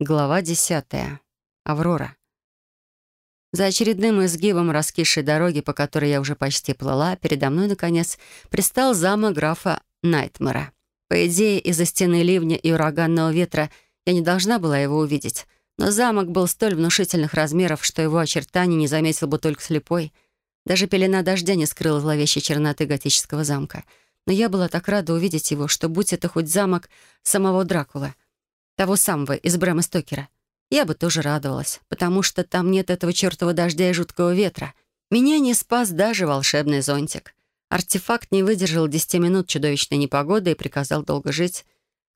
Глава десятая. Аврора. За очередным изгибом раскисшей дороги, по которой я уже почти плыла, передо мной, наконец, пристал замок графа Найтмара. По идее, из-за стены ливня и ураганного ветра я не должна была его увидеть, но замок был столь внушительных размеров, что его очертания не заметил бы только слепой. Даже пелена дождя не скрыла зловещей черноты готического замка. Но я была так рада увидеть его, что будь это хоть замок самого Дракулы — того самого из Брэма Стокера, я бы тоже радовалась, потому что там нет этого чертова дождя и жуткого ветра. Меня не спас даже волшебный зонтик. Артефакт не выдержал десяти минут чудовищной непогоды и приказал долго жить.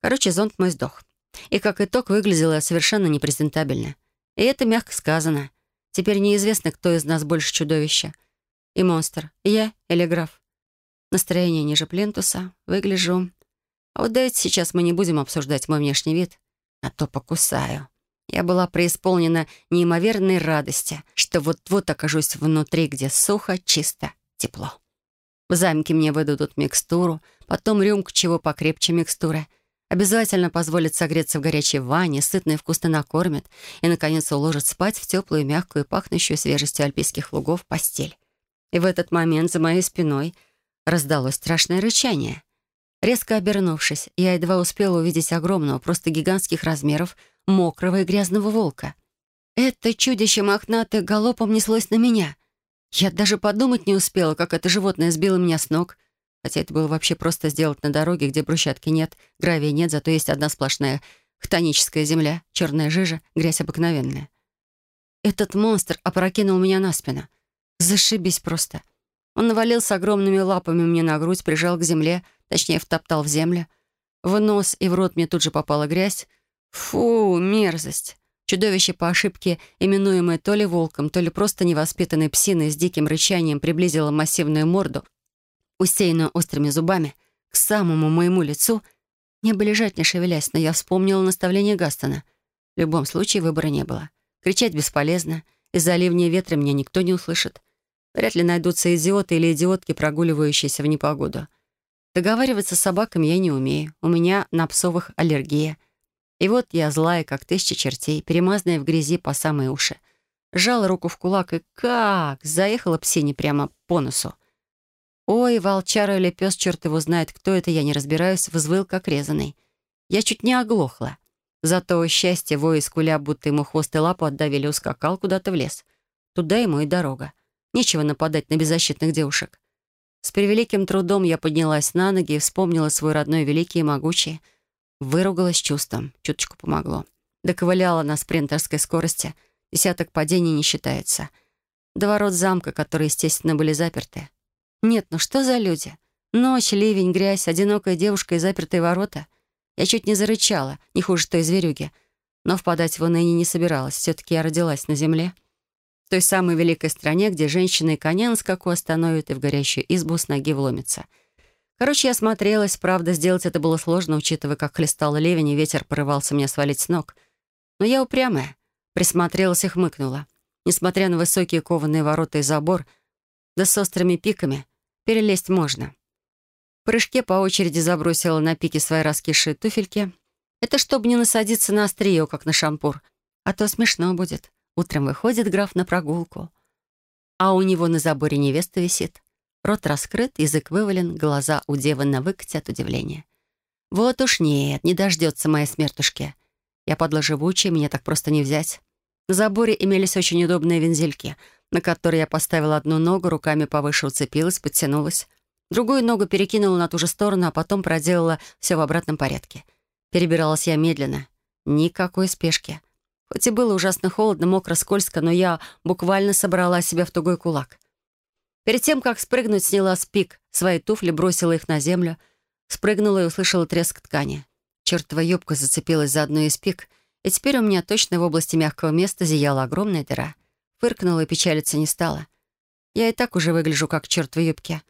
Короче, зонт мой сдох. И как итог выглядело совершенно непрезентабельно. И это мягко сказано. Теперь неизвестно, кто из нас больше чудовища. И монстр. Я или граф. Настроение ниже плинтуса. Выгляжу... А вот давайте сейчас мы не будем обсуждать мой внешний вид а то покусаю. Я была преисполнена неимоверной радости, что вот-вот окажусь внутри, где сухо, чисто, тепло. В замке мне выдадут микстуру, потом рюмку чего покрепче микстуры. Обязательно позволят согреться в горячей ванне, сытно и вкусно накормят и, наконец, уложат спать в теплую, мягкую, пахнущую свежестью альпийских лугов постель. И в этот момент за моей спиной раздалось страшное рычание. Резко обернувшись, я едва успела увидеть огромного, просто гигантских размеров, мокрого и грязного волка. Это чудище мохнатое галопом неслось на меня. Я даже подумать не успела, как это животное сбило меня с ног. Хотя это было вообще просто сделать на дороге, где брусчатки нет, гравия нет, зато есть одна сплошная хтоническая земля, черная жижа, грязь обыкновенная. Этот монстр опрокинул меня на спину. Зашибись просто. Он навалился огромными лапами мне на грудь, прижал к земле, точнее, втоптал в землю. В нос и в рот мне тут же попала грязь. Фу, мерзость. Чудовище по ошибке, именуемое то ли волком, то ли просто невоспитанной псиной с диким рычанием, приблизило массивную морду, усеянную острыми зубами, к самому моему лицу. Не бы лежать, не шевелясь, но я вспомнила наставление Гастона. В любом случае выбора не было. Кричать бесполезно. Из-за ливня ветра меня никто не услышит. Вряд ли найдутся идиоты или идиотки, прогуливающиеся в непогоду. Договариваться с собаками я не умею. У меня на псовых аллергия. И вот я злая, как тысяча чертей, перемазанная в грязи по самые уши. Сжала руку в кулак и как! Заехала псине прямо по носу. Ой, волчара или пес, черт его знает, кто это, я не разбираюсь, взвыл как резаный. Я чуть не оглохла. Зато счастье, вой из будто ему хвост и лапу отдавили, ускакал куда-то в лес. Туда ему и дорога. Нечего нападать на беззащитных девушек. С превеликим трудом я поднялась на ноги и вспомнила свой родной великий и могучий. Выругалась чувством. Чуточку помогло. Доковыляла на спринтерской скорости. Десяток падений не считается. До ворот замка, которые, естественно, были заперты. Нет, ну что за люди? Ночь, ливень, грязь, одинокая девушка и запертые ворота. Я чуть не зарычала, не хуже той зверюги. Но впадать в уныние не собиралась. Все-таки я родилась на земле той самой великой стране, где женщины и коня на скаку остановят и в горящую избу с ноги вломятся. Короче, я смотрелась, правда, сделать это было сложно, учитывая, как хлестал ливень, и ветер порывался меня свалить с ног. Но я упрямая, присмотрелась и хмыкнула. Несмотря на высокие кованые ворота и забор, да с острыми пиками, перелезть можно. В прыжке по очереди забросила на пике свои раскисшие туфельки. Это чтобы не насадиться на острие, как на шампур, а то смешно будет. Утром выходит граф на прогулку, а у него на заборе невеста висит. Рот раскрыт, язык вывален, глаза у девы на выкате от удивления. Вот уж нет, не дождется моей смертушки. Я подла живучая, меня так просто не взять. На заборе имелись очень удобные вензельки, на которые я поставила одну ногу, руками повыше уцепилась, подтянулась. Другую ногу перекинула на ту же сторону, а потом проделала все в обратном порядке. Перебиралась я медленно. Никакой спешки. Хоть и было ужасно холодно, мокро, скользко, но я буквально собрала себя в тугой кулак. Перед тем, как спрыгнуть, сняла с пик свои туфли, бросила их на землю, спрыгнула и услышала треск ткани. Чертова юбка зацепилась за одну из пик, и теперь у меня точно в области мягкого места зияла огромная дыра. Фыркнула и печалиться не стала. Я и так уже выгляжу, как черт в юбке.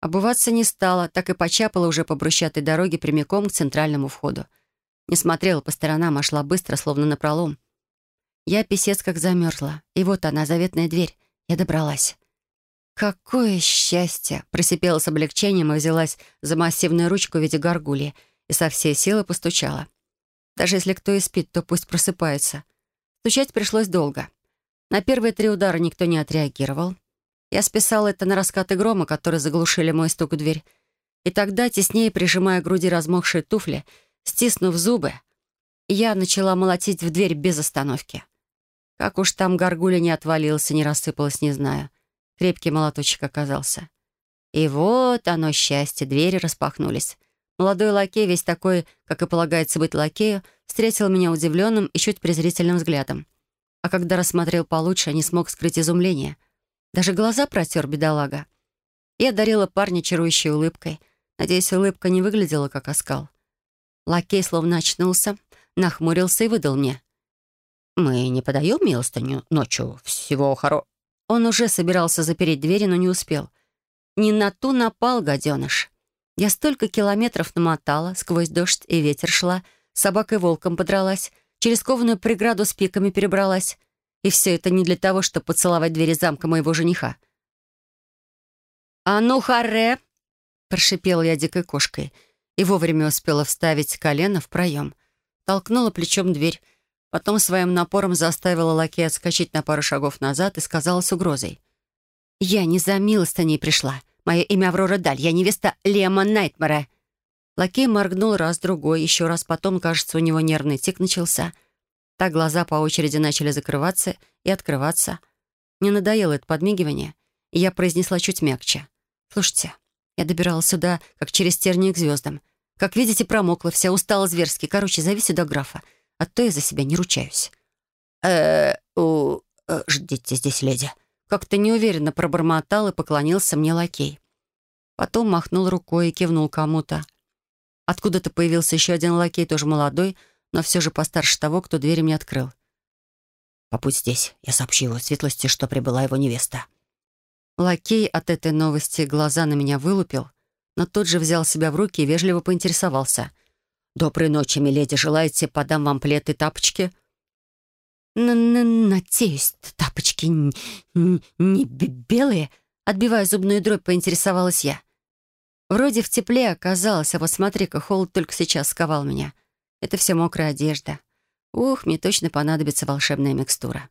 Обуваться не стала, так и почапала уже по брусчатой дороге прямиком к центральному входу. Не смотрела по сторонам, а шла быстро, словно напролом. Я писец как замерзла. И вот она, заветная дверь. Я добралась. «Какое счастье!» — просипела с облегчением и взялась за массивную ручку в виде горгульи и со всей силы постучала. Даже если кто и спит, то пусть просыпается. Стучать пришлось долго. На первые три удара никто не отреагировал. Я списала это на раскаты грома, которые заглушили мой стук в дверь. И тогда, теснее прижимая к груди размокшие туфли, стиснув зубы, я начала молотить в дверь без остановки. Как уж там горгуля не отвалился, не рассыпалась, не знаю. Крепкий молоточек оказался. И вот оно, счастье, двери распахнулись. Молодой лакей, весь такой, как и полагается быть лакею, встретил меня удивленным и чуть презрительным взглядом. А когда рассмотрел получше, не смог скрыть изумление. Даже глаза протер, бедолага. Я дарила парня чарующей улыбкой. Надеюсь, улыбка не выглядела как оскал. Лакей словно очнулся, нахмурился и выдал мне. «Мы не подаем милостыню ночью. Всего хоро...» Он уже собирался запереть двери, но не успел. Не на ту напал, гаденыш. Я столько километров намотала, сквозь дождь и ветер шла, с собакой-волком подралась, через кованую преграду с пиками перебралась. И все это не для того, чтобы поцеловать двери замка моего жениха. «А ну, харе!» — прошипела я дикой кошкой и вовремя успела вставить колено в проем. Толкнула плечом дверь, потом своим напором заставила лакея отскочить на пару шагов назад и сказала с угрозой. «Я не за милостыней пришла. Мое имя Аврора Даль. Я невеста Лема Найтмара». Лакей моргнул раз-другой, еще раз потом, кажется, у него нервный тик начался. Так глаза по очереди начали закрываться и открываться. Мне надоело это подмигивание, и я произнесла чуть мягче. «Слушайте, я добиралась сюда, как через тернии к звездам. Как видите, промокла, вся устала зверски. Короче, зови сюда графа, а то я за себя не ручаюсь». «Э, у... Э, ждите здесь, леди». Как-то неуверенно пробормотал и поклонился мне лакей. Потом махнул рукой и кивнул кому-то. Откуда-то появился еще один лакей, тоже молодой, но все же постарше того, кто дверь мне открыл. «Побудь здесь. Я сообщу его светлости, что прибыла его невеста». Лакей от этой новости глаза на меня вылупил, но тут же взял себя в руки и вежливо поинтересовался. «Доброй ночи, миледи. Желаете, подам вам плед и тапочки?» «Надеюсь, тапочки не белые?» Отбивая зубную дробь, поинтересовалась я. Вроде в тепле оказалось, а вот смотри-ка, холод только сейчас сковал меня. Это все мокрая одежда. Ух, мне точно понадобится волшебная микстура.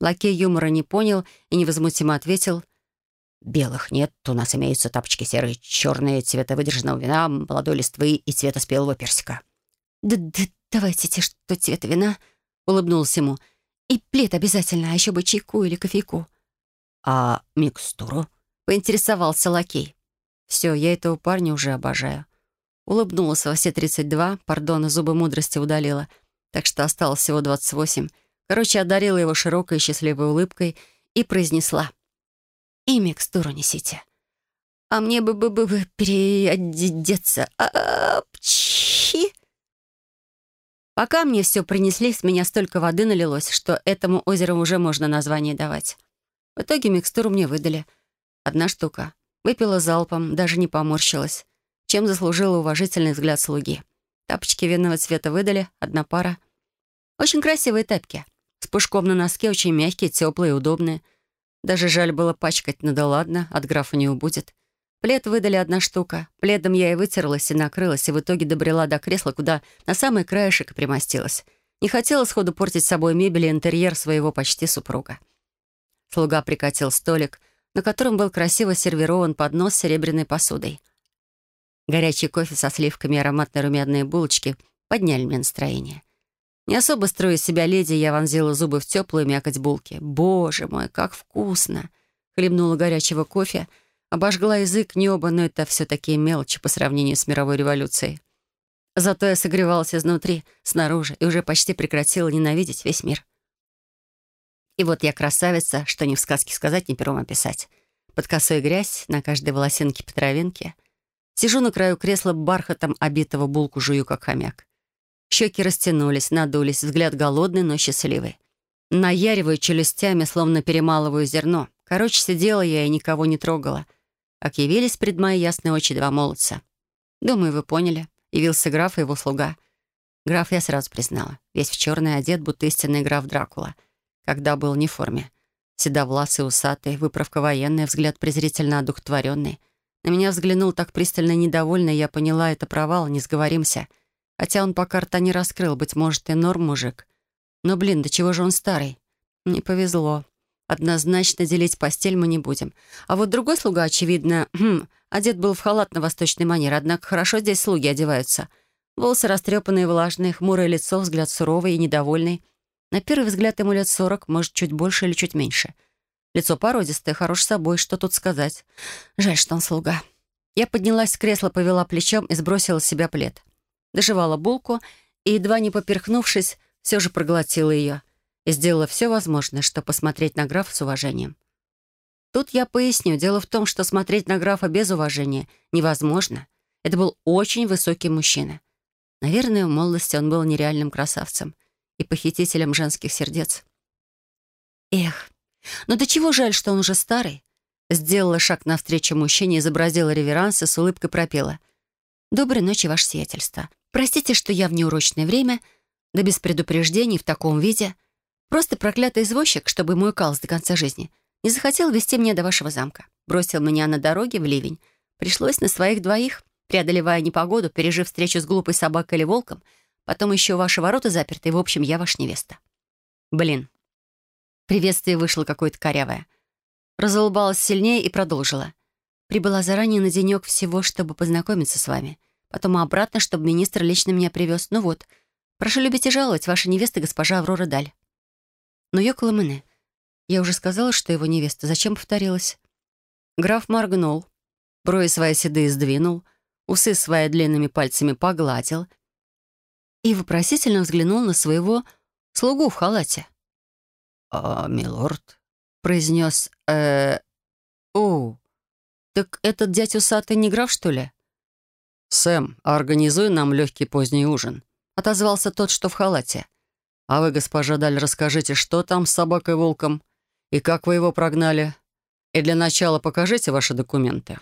Лакей юмора не понял и невозмутимо ответил. «Белых нет, у нас имеются тапочки серые, черные, цвета выдержанного вина, молодой листвы и цвета спелого персика». «Да, да давайте те, что цвета вина», — улыбнулся ему. «И плед обязательно, а еще бы чайку или кофейку». «А микстуру?» — поинтересовался лакей. Все, я этого парня уже обожаю. Улыбнулась во все 32, пардон, зубы мудрости удалила, так что осталось всего 28. Короче, одарила его широкой и счастливой улыбкой и произнесла. «И микстуру несите. А мне бы бы бы, бы переодеться. Апчи!» Пока мне все принесли, с меня столько воды налилось, что этому озеру уже можно название давать. В итоге микстуру мне выдали. Одна штука. Выпила залпом, даже не поморщилась, чем заслужила уважительный взгляд слуги. Тапочки винного цвета выдали, одна пара. Очень красивые тапки. С пушком на носке, очень мягкие, теплые удобные. Даже жаль было пачкать, но да ладно, от графа не убудет. Плед выдали одна штука. Пледом я и вытерлась, и накрылась, и в итоге добрела до кресла, куда на самый краешек и примостилась. Не хотела сходу портить собой мебель и интерьер своего почти супруга. Слуга прикатил столик — на котором был красиво сервирован поднос с серебряной посудой. Горячий кофе со сливками и ароматные румяные булочки подняли мне настроение. Не особо строя себя леди, я вонзила зубы в теплую мякоть булки. Боже мой, как вкусно! Хлебнула горячего кофе, обожгла язык небо, но это все такие мелочи по сравнению с мировой революцией. Зато я согревалась изнутри, снаружи, и уже почти прекратила ненавидеть весь мир. И вот я красавица, что ни в сказке сказать, ни пером описать. Под косой грязь, на каждой волосинке по травинке. Сижу на краю кресла бархатом обитого булку жую, как хомяк. Щеки растянулись, надулись, взгляд голодный, но счастливый. Наяриваю челюстями, словно перемалываю зерно. Короче, сидела я и никого не трогала. Как явились пред мои ясные очи два молодца. Думаю, вы поняли. Явился граф и его слуга. Граф я сразу признала. Весь в черный одет, будто истинный граф Дракула — когда был не в форме. Седовласый, усатый, выправка военная, взгляд презрительно одухотворенный. На меня взглянул так пристально недовольно, я поняла, это провал, не сговоримся. Хотя он пока рта не раскрыл, быть может, и норм мужик. Но, блин, до чего же он старый? Не повезло. Однозначно делить постель мы не будем. А вот другой слуга, очевидно, хм, одет был в халат на восточный манер, однако хорошо здесь слуги одеваются. Волосы растрепанные, влажные, хмурое лицо, взгляд суровый и недовольный. На первый взгляд ему лет сорок, может, чуть больше или чуть меньше. Лицо породистое, хорош собой, что тут сказать. Жаль, что он слуга. Я поднялась с кресла, повела плечом и сбросила с себя плед. Доживала булку и, едва не поперхнувшись, все же проглотила ее и сделала все возможное, чтобы посмотреть на графа с уважением. Тут я поясню. Дело в том, что смотреть на графа без уважения невозможно. Это был очень высокий мужчина. Наверное, в молодости он был нереальным красавцем и похитителем женских сердец. Эх, но до чего жаль, что он уже старый. Сделала шаг навстречу мужчине, изобразила реверанс и с улыбкой пропела. «Доброй ночи, ваше сиятельство. Простите, что я в неурочное время, да без предупреждений, в таком виде. Просто проклятый извозчик, чтобы мой калс до конца жизни, не захотел вести меня до вашего замка. Бросил меня на дороге в ливень. Пришлось на своих двоих, преодолевая непогоду, пережив встречу с глупой собакой или волком, потом еще ваши ворота заперты, и, в общем, я ваша невеста. Блин. Приветствие вышло какое-то корявое. Разулыбалась сильнее и продолжила. Прибыла заранее на денек всего, чтобы познакомиться с вами. Потом обратно, чтобы министр лично меня привез. Ну вот, прошу любить и жаловать, ваша невеста госпожа Аврора Даль. Но ёкала мене. Я уже сказала, что его невеста. Зачем повторилась? Граф моргнул, брови свои седые сдвинул, усы свои длинными пальцами погладил и вопросительно взглянул на своего слугу в халате. «А, милорд?» — произнес э «О, так этот дядь усатый не граф, что ли?» «Сэм, организуй нам легкий поздний ужин», — отозвался тот, что в халате. «А вы, госпожа Даль, расскажите, что там с собакой-волком и как вы его прогнали? И для начала покажите ваши документы».